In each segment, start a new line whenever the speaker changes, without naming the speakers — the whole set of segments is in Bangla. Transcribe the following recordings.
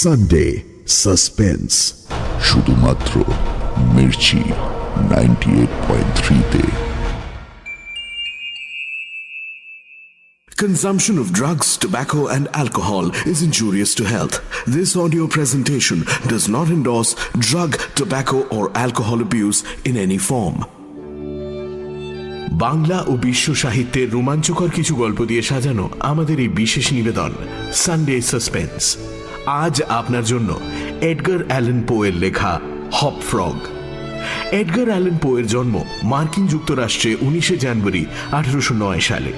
সানডে সাসপেন্স
শুধুমাত্র মির্চি নাইনটি এইট পয়েন্ট থ্রিতে
Consumption of drugs, tobacco, and alcohol is injurious to health. This audio presentation does not endorse drug, tobacco, or alcohol abuse in any form. Bangla ও বিশ্ব সাহিত্যের রোমাঞ্চকর কিছু গল্প দিয়ে সাজানো আমাদের এই বিশেষ নিবেদন সানডে সাসপেন্স আজ আপনার জন্য এডগার অ্যালেন পোয়ের লেখা হপ ফ্রগ। এডগার অ্যালেন পোয়ের জন্ম মার্কিন যুক্তরাষ্ট্রে উনিশে জানুয়ারি আঠেরোশো নয় সালে।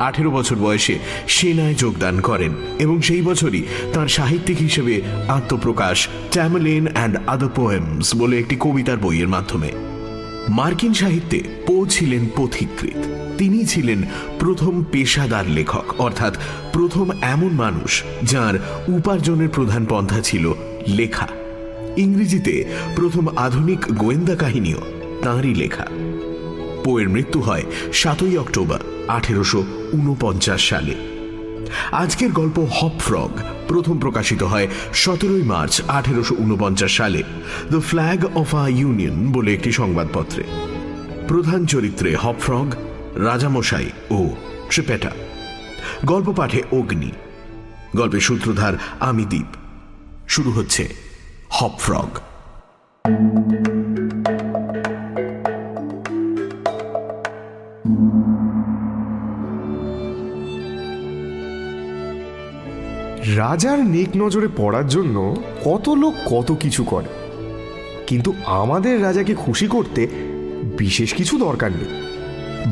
আঠেরো বছর বয়সে সেনায় যোগদান করেন এবং সেই বছরই তার সাহিত্যিক হিসেবে আত্মপ্রকাশ ট্যামলেন অ্যান্ড আদার পোয়েমস বলে একটি কবিতার বইয়ের মাধ্যমে। মার্কিন সাহিত্যে পো ছিলেন পথিকৃৎ। তিনি ছিলেন প্রথম পেশাদার লেখক, অর্থাৎ প্রথম এমন মানুষ যার উপার্জনের প্রধান পন্থা ছিল লেখা। ইংরেজিতে প্রথম আধুনিক গোয়েন্দা কাহিনীও তাঁরই লেখা। পোয়ের মৃত্যু হয় সাতই অক্টোবর আঠেরোশো উনপঞ্চাশ সালে। আজকের গল্প হপ ফ্রগ প্রথম প্রকাশিত হয় সতেরোই মার্চ আঠেরোশো উনপঞ্চাশ সালে, the flag of a union বলে একটি সংবাদপত্রে। প্রধান চরিত্রে হপ ফ্রগ রাজামশাই ও ট্রিপেটা গল্প পাঠে অগ্নি গল্পের সূত্রধার আমি দ্বীপ শুরু হচ্ছে হপ ফ্রগ।
রাজার নেক নজরে পড়ার জন্য কত লোক কত কিছু করে। কিন্তু আমাদের রাজাকে খুশি করতে বিশেষ কিছু দরকার নেই।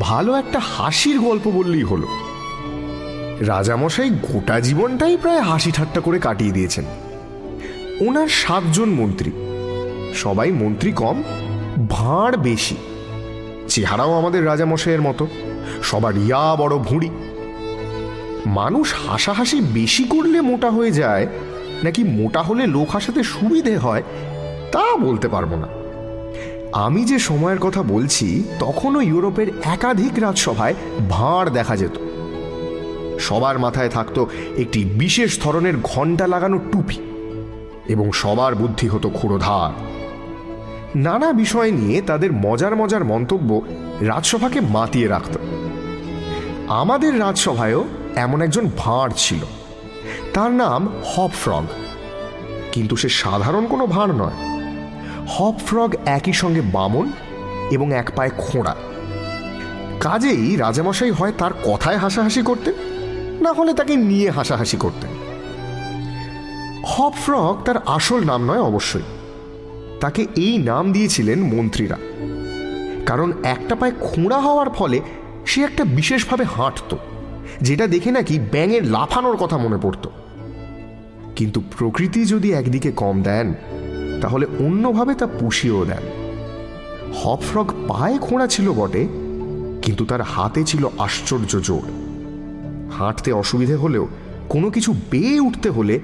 ভালো একটা হাসির গল্প বললেই হলো। রাজামশাই গোটা জীবনটাই প্রায় হাসি ঠাট্টা করে কাটিয়ে দিয়েছেন। ওনার সাতজন মন্ত্রী। সবাই মন্ত্রী কম, ভাঁড় বেশি। চেহারাও আমাদের রাজামশাইয়ের মতো। সবার ইয়া বড় ভুঁড়ি। মানুষ হাসাহাসি বেশি করলে মোটা হয়ে যায়, নাকি মোটা হলে লোক হাসাতে সুবিধে হয়, তা বলতে পারব না। আমি যে সময়ের কথা বলছি, তখনও ইউরোপের একাধিক রাজসভায় ভাঁড় দেখা যেত। সবার মাথায় থাকতো একটি বিশেষ ধরনের ঘণ্টা লাগানো টুপি এবং সবার বুদ্ধি হতো ক্ষুরোধার। নানা বিষয় নিয়ে তাদের মজার মজার মন্তব্য রাজসভাকে মাতিয়ে রাখত। আমাদের রাজসভায়ও এমন একজন ভাঁড় ছিল। তার নাম হপ ফ্রগ কিন্তু সে সাধারণ কোনো ভাঁড় নয়। হপ ফ্রগ একই সঙ্গে বামন এবং এক পায়ে খোঁড়া। কাজেই রাজামশাই হয় তার কথায় হাসাহাসি করতেন, না হলে তাকে নিয়ে হাসাহাসি করতেন। হপ ফ্রগ তার আসল নাম নয় অবশ্যই। তাকে এই নাম দিয়েছিলেন মন্ত্রীরা। কারণ একটা পায়ে খোঁড়া হওয়ার ফলে সে একটা বিশেষভাবে হাঁটতো, যেটা দেখে নাকি ব্যাঙের লাফানোর কথা মনে পড়ত। কিন্তু প্রকৃতি যদি একদিকে কম দেন তাহলে অন্যভাবে তা পুষিয়েও দেন। হপফ্রগ পায়ে খোঁড়া ছিল বটে, কিন্তু তার হাতে ছিল আশ্চর্য জোর। হাঁটতে অসুবিধে হলেও কোনো কিছু বেয়ে উঠতে হলে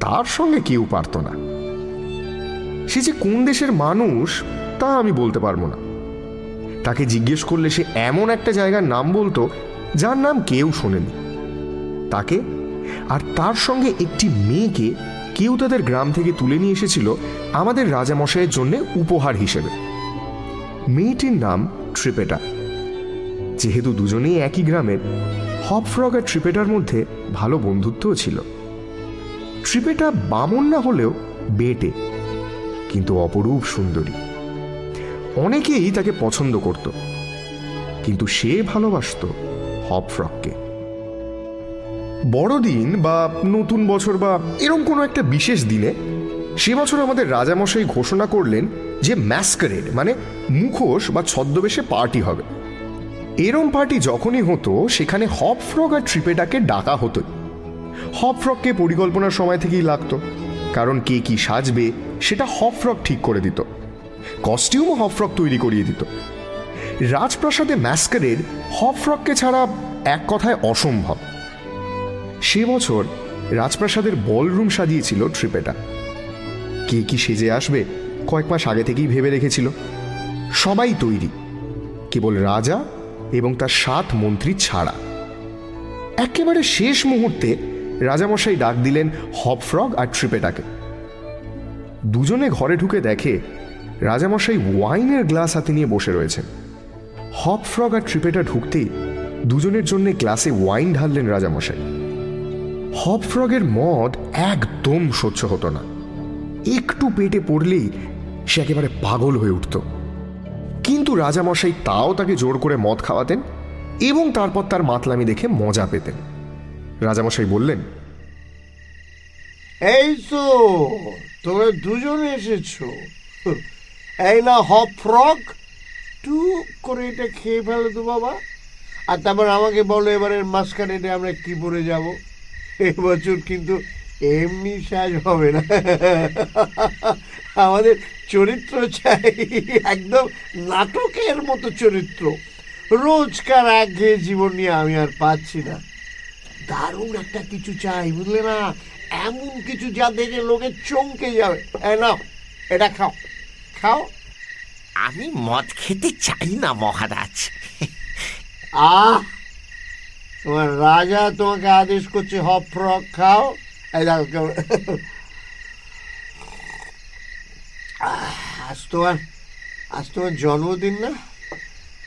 তার সঙ্গে কেউ পারত না। সে যে কোন দেশের মানুষ, তা আমি বলতে পারব না। তাকে জিজ্ঞেস করলে সে এমন একটা জায়গার নাম বলতো, যার নাম কেউ শোনেনি। তাকে আর তার সঙ্গে একটি মেয়েকে কেউ তাদের গ্রাম থেকে তুলে নিয়ে এসেছিল আমাদের রাজামশাইয়ের জন্য উপহার হিসেবে। মেয়েটির নাম ট্রিপেটা। যেহেতু দুজনেই একই গ্রামের, হপফ্রগ আর ট্রিপেটার মধ্যে ভালো বন্ধুত্বও ছিল। ট্রিপেটা বামন না হলেও বেটে, কিন্তু অপরূপ সুন্দরী। অনেকেই তাকে পছন্দ করত, কিন্তু সে ভালোবাসত হপ ফ্রককে বড়দিন বা নতুন বছর বা এরম কোনো একটা বিশেষ দিনে সে বছর আমাদের রাজামশাই ঘোষণা করলেন যে ম্যাসকারেড মানে মুখোশ বা ছদ্মবেশে পার্টি হবে। এরম পার্টি যখনই হতো, সেখানে হপ ফ্রক আর ট্রিপেটাকে ডাকা হতোই হপ ফ্রককে পরিকল্পনার সময় থেকেই লাগতো, কারণ কে কি সাজবে সেটা হপ ফ্রক ঠিক করে দিত। কস্টিউমও হপ ফ্রক তৈরি করিয়ে দিত। রাজপ্রাসাদে ম্যাসকারেড হপ ফ্রককে ছাড়া এক কথায় অসম্ভব। সে বছর রাজপ্রাসাদের বলরুম সাজিয়েছিল ট্রিপেটা। কে কি সেজে আসবে কয়েক মাস আগে থেকেই ভেবে রেখেছিল। সবাই তৈরি, কেবল রাজা এবং তার সাত মন্ত্রী ছাড়া। একেবারে শেষ মুহূর্তে রাজামশাই ডাক দিলেন হপ ফ্রগ আর ট্রিপেটাকে। দুজনে ঘরে ঢুকে দেখে রাজামশাই ওয়াইনের গ্লাস হাতে নিয়ে বসে রয়েছেন। হপ ফ্রগ আর ট্রিপেটা ঢুকতেই দুজনের জন্য গ্লাসে ওয়াইন ঢাললেন রাজামশাই। হপ ফ্রগের মদ একদম সহ্য হতো না। একটু পেটে পড়লেই সে একেবারে পাগল হয়ে উঠত। কিন্তু রাজামশাই তাও তাকে জোর করে মদ খাওয়াতেন এবং তারপর তার মাতলামি দেখে মজা পেতেন। রাজামশাই বললেন,
এই তো, তোমরা দুজনে এসেছ। এই না হপ ফ্রক টুক করে এটা খেয়ে ফেলো তো বাবা। আর তারপর আমাকে বলো এবারের মাঝখানে আমরা কি পরে যাব। এবছর কিন্তু এমনি সাজ হবে না। আমাদের চরিত্র চাই একদম নাটকের মতো চরিত্র। রোজকার একঘেয়ে জীবন নিয়ে আমি আর পাচ্ছি না। দারুণ একটা কিছু চাই বুঝলে না? এমন কিছু যা দেখে লোকে চমকে যাবে। নাও এটা খাও। খাও।
আমি মদ খেতে চাই না মহারাজ।
আহ! তোমার রাজা তোমাকে আদেশ করছে হপ ফ্রক খাও। এই দেখো আজ তোমার আজ তোমার জন্মদিন না?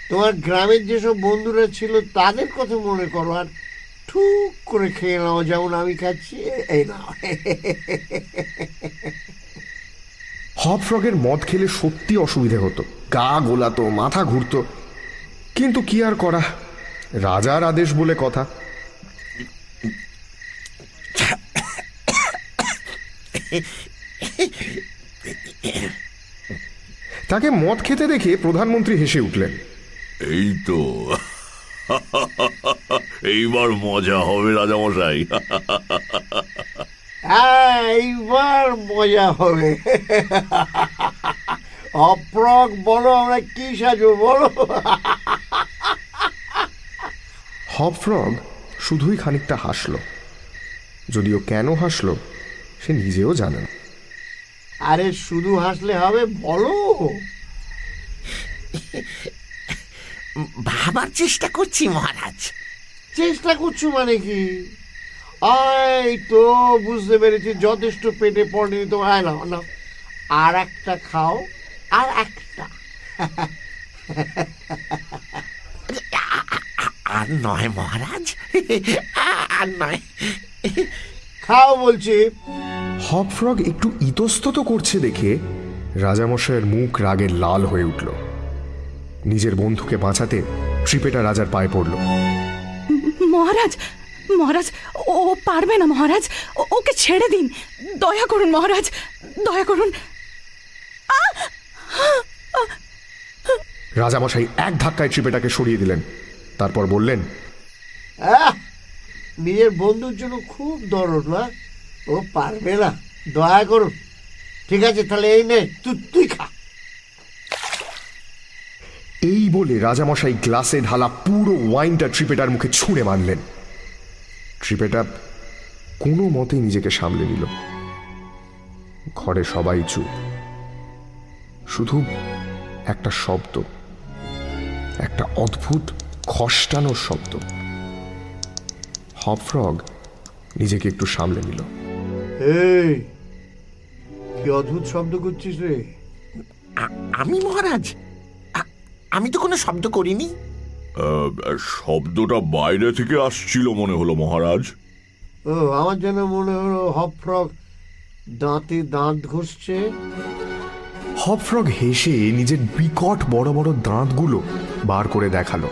তোমার গ্রামের যেসব বন্ধুরা ছিল, তাদের কথা মনে করো আর ঠুক করে খেয়ে নাও, যেমন আমি খাচ্ছি, এই নাও।
হপ ফ্রগের মদ খেলে সত্যি অসুবিধে হতো। গা গোলাতো, মাথা ঘুরতো। কিন্তু কি আর করা? রাজার আদেশ বলে কথা। তাকে মদ খেতে দেখে প্রধানমন্ত্রী হেসে উঠলেন।
এই তো। এইবার মজা হবে রাজামশাই।
হ্যাঁ এইবার মজা হবে। অপ্রক বলো আমরা কি সাজবো বলো।
হপ ফ্রগ শুধুই খানিকটা হাসল। যদিও কেন হাসল সে নিজেও জানে না।
আরে শুধু হাসলে হবে বলো।
ভাবার চেষ্টা করছি মহারাজ।
চেষ্টা করছ মানে কি? এই তো বুঝতে পেরেছি যথেষ্ট পেটে পড়েনি তো। হ্যাঁ না না আর একটা খাও আর একটা।
আর নয় মহারাজ। আর নয়।
খাও বলছি।
হপ ফ্রগ একটু ইতস্তত করছে দেখে রাজামশাইয়ের মুখ রাগে লাল হয়ে উঠল। নিজের বন্ধুকে বাঁচাতে ট্রিপেটা রাজার পায়ে পড়ল।
মহারাজ মহারাজ ও পারবে না মহারাজ। ও- ওকে ছেড়ে দিন। দয়া করুন মহারাজ। দয়া করুন।
রাজামশাই এক ধাক্কায় ট্রিপেটাকে সরিয়ে দিলেন। তারপর বললেন
নিজের বন্ধুর জন্য খুব দরদ না ও পারবে না দয়া করুন। ঠিক আছে তাহলে এই নে তুই তুই খা।
এই বলে রাজামশাই গ্লাসে ঢালা পুরো ওয়াইনটা ট্রিপেটার মুখে ছুঁড়ে মারলেন। ট্রিপেটা কোনো মতেই নিজেকে সামলে নিল। ঘরে সবাই চুপ। শুধু একটা শব্দ একটা অদ্ভুত খসটানোর শব্দ। হপফ্রগ নিজেকে একটু সামলে নিল।
এই কি অদ্ভুত শব্দ করছিস রে?
আমি মহারাজ আমি তো কোনো শব্দ করিনি।
শব্দটা বাইরে থেকে আসছিল মনে হলো মহারাজ।
ও আমার যেন মনে হলো হপ ফ্রক দাঁতে দাঁত ঘষছে।
হপফ্রগ হেসে নিজের বিকট বড় বড় দাঁতগুলো বার করে দেখাল।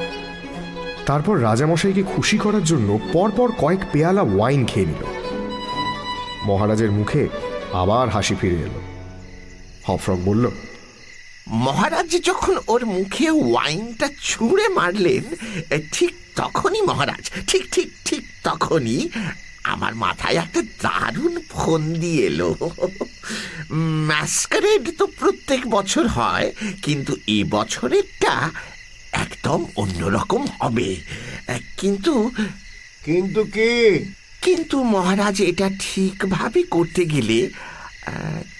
তারপর রাজামশাইকে খুশি করার জন্য পরপর কয়েক পেয়ালা ওয়াইন খেয়ে নিল। মহারাজের মুখে আবার হাসি ফিরে এলো। হপফ্রগ বলল,
মহারাজ যখন ওর মুখে ওয়াইনটা ছুঁড়ে মারলেন ঠিক তখনই মহারাজ, ঠিক ঠিক ঠিক তখনই আমার মাথায় একটা দারুণ ফন্দি এলো। ম্যাসকারেড তো প্রত্যেক বছর হয়, কিন্তু এ বছরেরটা একদম অন্যরকম হবে। কিন্তু
কিন্তু কি?
কিন্তু মহারাজ এটা ঠিকভাবে করতে গেলে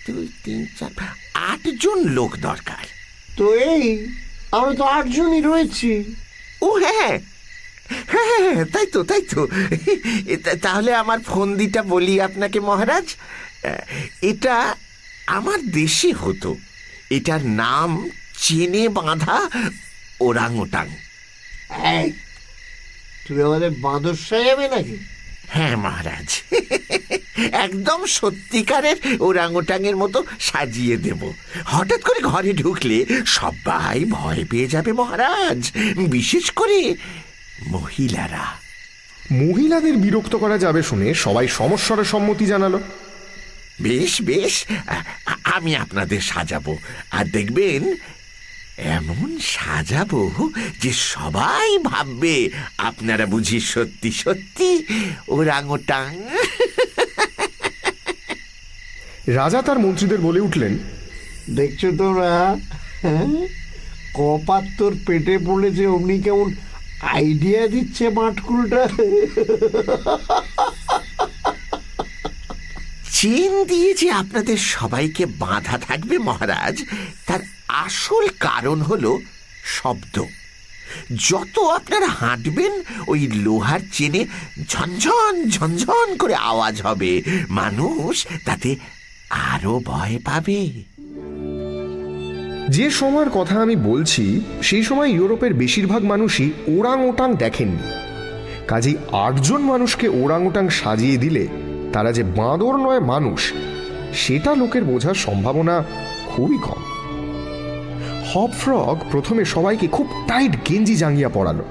দুই তিন চার আটজন লোক দরকার।
তো এই আমরা তো আটজনই রয়েছি।
ও হ্যাঁ হ্যাঁ। তাই তো তাই তো। তাহলে আমার ফন্দিটা বলি আপনাকে মহারাজ। এটা আমার দেশে হতো। এটার নাম চেনে বাঁধা ওরাংওটাং।
এই তুমি আমাদের বাঁদর সাজাবে নাকি?
হ্যাঁ মহারাজ। একদম সত্যিকারের ওরাংওটাঙের মতো সাজিয়ে দেব। হঠাৎ করে ঘরে ঢুকলে সবাই ভয় পেয়ে যাবে মহারাজ। বিশেষ করে মহিলারা।
মহিলাদের বিরক্ত করা যাবে শুনে সবাই সমস্যার সম্মতি জানালো।
বেশ বেশ। আমি আপনাদের সাজাবো। আর দেখবেন এমন সাজাবো যে সবাই ভাববে আপনারা বুঝি সত্যি সত্যি? ওরাংওটাং
রাজা তার মন্ত্রীদের বলে উঠলেন
দেখছ তোরা হ্যাঁ? কপাত্তর পেটে পড়েছে অমনি কেমন আইডিয়া দিচ্ছে মাঠকুলটা।
চেন দিয়ে যে আপনাদের সবাইকে বাঁধা থাকবে মহারাজ তার আসল কারণ হলো শব্দ। যত আপনারা হাঁটবেন, ওই লোহার চেনে ঝনঝন ঝনঝন করে আওয়াজ হবে। মানুষ তাতে আরও ভয় পাবে।
যে সময়ের কথা আমি বলছি, সেই সময় ইউরোপের বেশিরভাগ মানুষই ওরাং ওটাং দেখেননি। কাজেই আটজন মানুষকে ওরাং ওটাং সাজিয়ে দিলে তারা যে বাঁদর নয় মানুষ, সেটা লোকের বোঝার সম্ভাবনা খুবই কম। হপ ফ্রগ প্রথমে সবাইকে খুব টাইট গেঞ্জি জাঙ্গিয়া পরালো।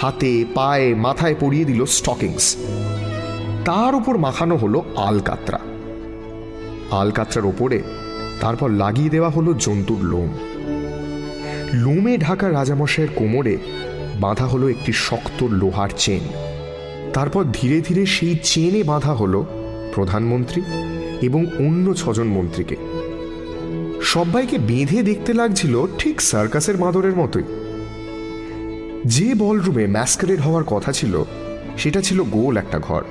হাতে, পায়ে, মাথায় পরিয়ে দিল স্টকিংস তার উপর মাখানো হলো আলকাতরা। আলকাতরার ওপরে তারপর লাগিয়ে দেওয়া হলো জন্তুর লোম। লোমে ঢাকা রাজামশাইয়ের কোমরে বাঁধা হলো একটি শক্ত লোহার চেন। তারপর ধীরে ধীরে সেই চেনে বাঁধা হলো প্রধানমন্ত্রী এবং অন্য ছজন মন্ত্রীকে। সবাইকে বেঁধে দেখতে লাগছিল ঠিক সার্কাসের মাদরের মতোই। যে বলরুমে ম্যাস্কারেড হওয়ার কথা ছিল, সেটা ছিল গোল একটা ঘর।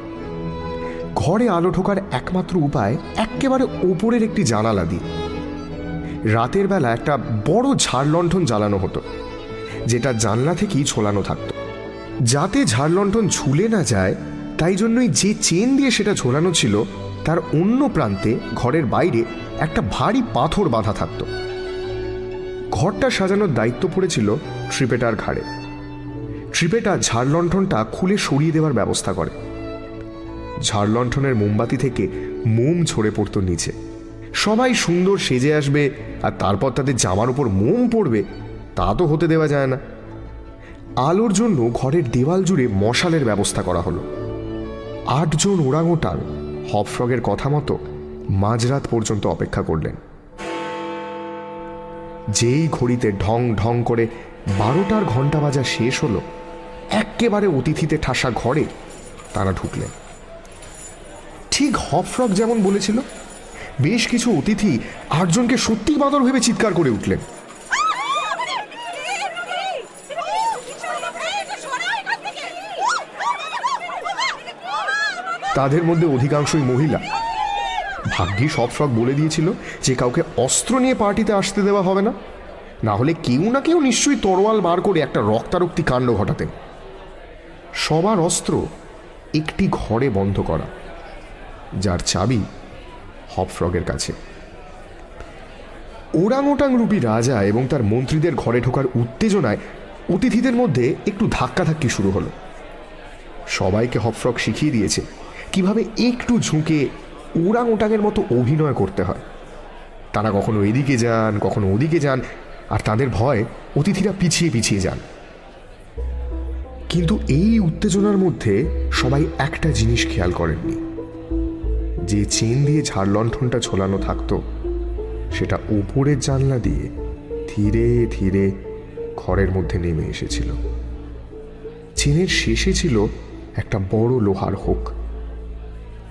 ঘরে আলো ঢোকার একমাত্র উপায় একেবারে ওপরের একটি জানালা দিয়ে। রাতের বেলা একটা বড় ঝাড় লণ্ঠন জ্বালানো হতো, যেটা জানলা থেকেই ঝোলানো থাকতো। যাতে ঝাড় লণ্ঠন ঝুলে না যায়, তাই জন্যই যে চেন দিয়ে সেটা ঝোলানো ছিল তার অন্য প্রান্তে ঘরের বাইরে একটা ভারী পাথর বাঁধা থাকতো। ঘরটা সাজানোর দায়িত্ব পড়েছিল ট্রিপেটার ঘাড়ে। ট্রিপেটা ঝাড় লণ্ঠনটা খুলে সরিয়ে দেওয়ার ব্যবস্থা করে। ঝাড় লণ্ঠনের মোমবাতি থেকে মোম ঝরে পড়তো নিচে। সবাই সুন্দর সেজে আসবে আর তারপর তাদের জামার উপর মোম পড়বে, তা তো হতে দেওয়া যায় না। আলোর জন্য ঘরের দেওয়াল জুড়ে মশালের ব্যবস্থা করা হলো। আটজন ওরাংওটাং হপফ্রগের কথা মতো মাঝরাত পর্যন্ত অপেক্ষা করলেন। যেই ঘড়িতে ঢং ঢং করে বারোটার ঘণ্টা বাজা শেষ হলো একেবারে অতিথিতে ঠাসা ঘরে তারা ঢুকলেন। ঠিক হপফ্রগ যেমন বলেছিল, বেশ কিছু অতিথি আটজনকে সত্যি বাদর ভেবে চিৎকার করে উঠলেন। তাদের মধ্যে অধিকাংশই মহিলা। ভাগ্যি সব হপফ্রগ বলে দিয়েছিল যে কাউকে অস্ত্র নিয়ে পার্টিতে আসতে দেওয়া হবে না। না হলে কেউ না কেউ নিশ্চয়ই তরোয়াল বার করে একটা রক্তারক্তি কাণ্ড ঘটাতেন। সবার অস্ত্র একটি ঘরে বন্ধ করা, যার চাবি হপফ্রগের কাছে। ওরাংওটাং রূপী রাজা এবং তার মন্ত্রীদের ঘরে ঢোকার উত্তেজনায় অতিথিদের মধ্যে একটু ধাক্কাধাক্কি শুরু হলো। সবাইকে হপফ্রগ শিখিয়ে দিয়েছে কীভাবে একটু ঝুঁকে ওরাং ওটাংয়ের মতো অভিনয় করতে হয়। তারা কখনো এদিকে যান, কখনো ওদিকে যান, আর তাদের ভয় অতিথিরা পিছিয়ে পিছিয়ে যান। কিন্তু এই উত্তেজনার মধ্যে সবাই একটা জিনিস খেয়াল করেননি। যে চেন দিয়ে ঝাড় লণ্ঠনটা ঝোলানো থাকতো, সেটা উপরের জানলা দিয়ে ধীরে ধীরে ঘরের মধ্যে নেমে এসেছিল। চেনের শেষে ছিল একটা বড় লোহার হোক।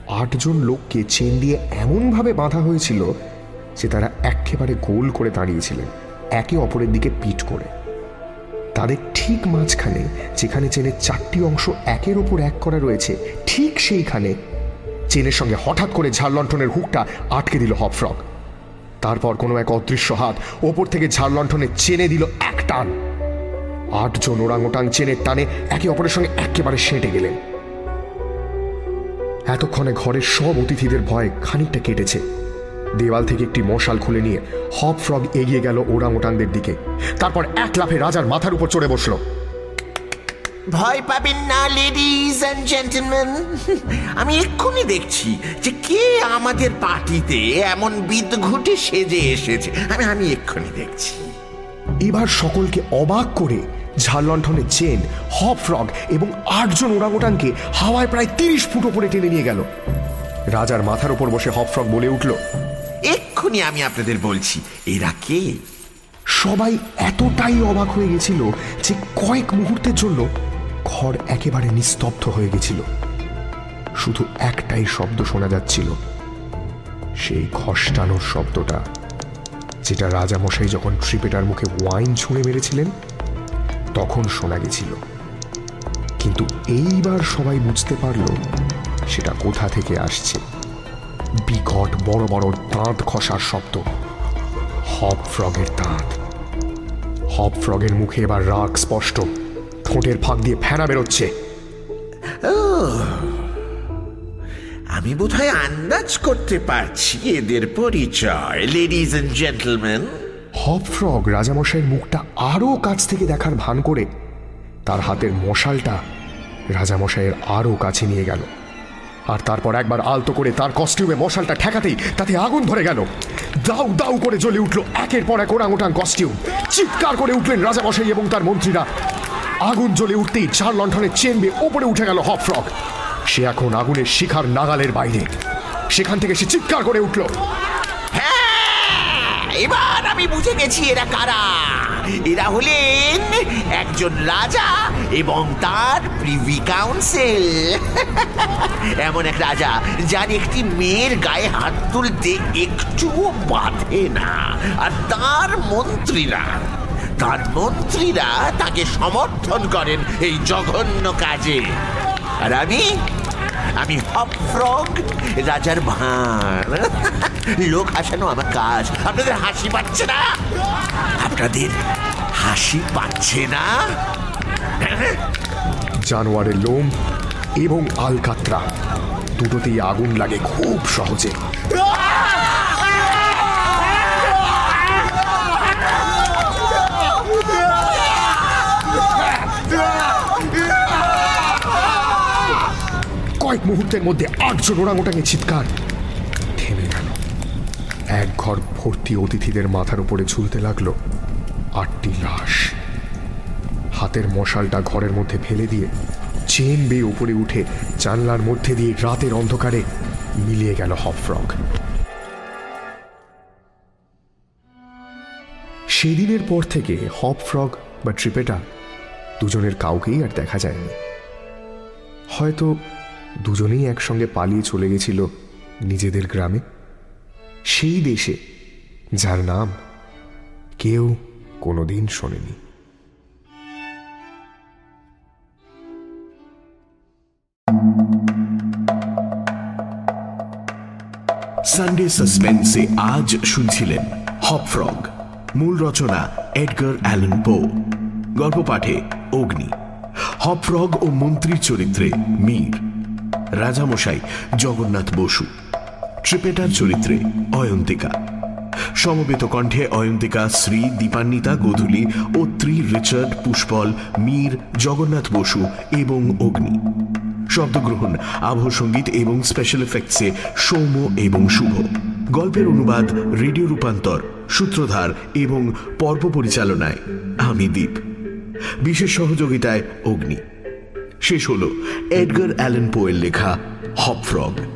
আটজন লোককে চেন দিয়ে এমনভাবে বাঁধা হয়েছিল যে তারা একেবারে গোল করে দাঁড়িয়েছিলেন, একে অপরের দিকে পিট করে। তাদের ঠিক মাঝখানে, যেখানে চেনের চারটি অংশ একের ওপর এক করা রয়েছে, ঠিক সেইখানে চেনের সঙ্গে হঠাৎ করে ঝাড়লণ্ঠনের হুকটা আটকে দিল হপফ্রগ তারপর কোনো এক অদৃশ্য হাত ওপর থেকে ঝাড়লণ্ঠনে চেনে দিল এক টান। আটজন ওরাংওটাং চেনের টানে একে অপরের সঙ্গে একেবারে সেঁটে গেলেন। এতক্ষণে ঘরের সব অতিথিদের ভয় খানিকটা কেটেছে। দেওয়াল থেকে একটি মশাল খুলে নিয়ে হপ ফ্রগ এগিয়ে গেল ওরাংওটাংদের দিকে। তারপর এক লাফে রাজার মাথার উপর চড়ে বসল।
ভয় পাবেন না লেডিজ অ্যান্ড জেন্টলম্যান আমি এক্ষুনি দেখছি যে কে আমাদের পার্টিতে এমন বিদঘুটে সেজে এসেছে। আমি আমি এক্ষুনি দেখছি।
এবার সকলকে অবাক করে ঝাড়লণ্ঠনে চেন হপ ফ্রগ এবং আটজন ওরাংওটাংকে হাওয়ায় প্রায় তিরিশ ফুট ওপরে টেনে নিয়ে গেল। রাজার মাথার উপর বসে হপ ফ্রগ বলে উঠল
এক্ষুনি আমি আপনাদের বলছি এরা কে?
সবাই এতটাই অবাক হয়ে গেছিল যে কয়েক মুহূর্তের জন্য ঘর একেবারে নিস্তব্ধ হয়ে গেছিল। শুধু একটাই শব্দ শোনা যাচ্ছিল সেই খসটানোর শব্দটা যেটা রাজামশাই যখন ট্রিপেটার মুখে ওয়াইন ছুঁড়ে মেরেছিলেন তখন শোনা গেছিল। কিন্তু এইবার সবাই বুঝতে পারল সেটা কোথা থেকে আসছে। বিকট বড় বড় দাঁত খসার শব্দ। হপ ফ্রগের দাঁত। হপ ফ্রগের মুখে এবার রাগ স্পষ্ট। ঠোঁটের ফাঁক দিয়ে ফেনা বেরোচ্ছে।
আমি বোধহয় আন্দাজ করতে পারছি এদের পরিচয় ladies and gentleman
hop frog রাজামশাইয়ের মুখটা আরও কাছ থেকে দেখার ভান করে তার হাতের মশালটা রাজামশাইয়ের আরও কাছে নিয়ে গেল। আর তারপর একবার আলতো করে তার কস্টিউমে মশালটা ঠেকাতেই তাতে আগুন ধরে গেল। দাউ দাউ করে জ্বলে উঠল একের পর এক ওরাং কস্টিউম। চিৎকার করে উঠলেন রাজামশাই এবং তার মন্ত্রীরা। আগুন জ্বলে উঠতেই চার লণ্ঠনের চেন ওপরে উঠে গেল হপ ফ্রগ। সে এখন আগুনের শিখার নাগালের বাইরে। সেখান থেকে সে চিৎকার করে উঠল।
এবার আমি বুঝে গেছি এরা কারা। এরা হলেন একজন রাজা এবং তার প্রিভি কাউন্সিল। এমন এক রাজা যার একটি মেয়ের গায়ে হাত তুলতে একটুও বাধে না, আর তার মন্ত্রীরা তার মন্ত্রীরা তাকে সমর্থন করেন এই জঘন্য কাজে। আর আমি আমি হপ রাজার ভাঁড়। লোক হাসানো আমার কাজ। আপনাদের হাসি পাচ্ছে না? আপনাদের হাসি পাচ্ছে না?
জানোয়ারের লোম এবং আলকাত্রা, দুটোতেই আগুন লাগে খুব সহজে। কয়েক মুহূর্তের মধ্যে আটজন ওরাংওটাঙে চিৎকার। থেমে গেল এক ঘর ভর্তি অতিথিদের মাথার উপরে ঝুলতে লাগল। আটটি লাশ। হাতের মশালটা ঘরের মধ্যে ফেলে দিয়ে চেন বেয়ে উপরে উঠে জানলার মধ্যে দিয়ে রাতের অন্ধকারে মিলিয়ে গেল হপ ফ্রগ সেদিনের পর থেকে হপ ফ্রগ বা ট্রিপেটা দুজনের কাউকেই আর দেখা যায়নি। হয়তো দুজনেই একসঙ্গে পালিয়ে চলে গেছিল নিজেদের গ্রামে। সেই দেশে, যার নাম কেউ কোনোদিন শোনেনি।
সানডে সাসপেন্সে আজ শুনছিলেন হপ ফ্রগ মূল রচনা এডগার অ্যালেন পো গল্প পাঠে অগ্নি। হপ ফ্রগ ও মন্ত্রীর চরিত্রে মীর, রাজামশাই জগন্নাথ বসু। ট্রিপেটার চরিত্রে অয়ন্তিকা। সমবেত কণ্ঠে অয়ন্তিকা, শ্রী, দীপান্বিতা, গোধূলি ও ত্রি, রিচার্ড, পুষ্পল, মীর, জগন্নাথ বসু এবং অগ্নি। শব্দগ্রহণ, আবহ সংগীত এবং স্পেশাল এফেক্টসে সৌম্য এবং শুভ। গল্পের অনুবাদ, রেডিও রূপান্তর, সূত্রধার এবং পর্ব পরিচালনায় আমি দীপ। বিশেষ সহযোগিতায় অগ্নি। শেষ হল এডগার অ্যালেন পোয়ের লেখা, হপ ফ্রগ।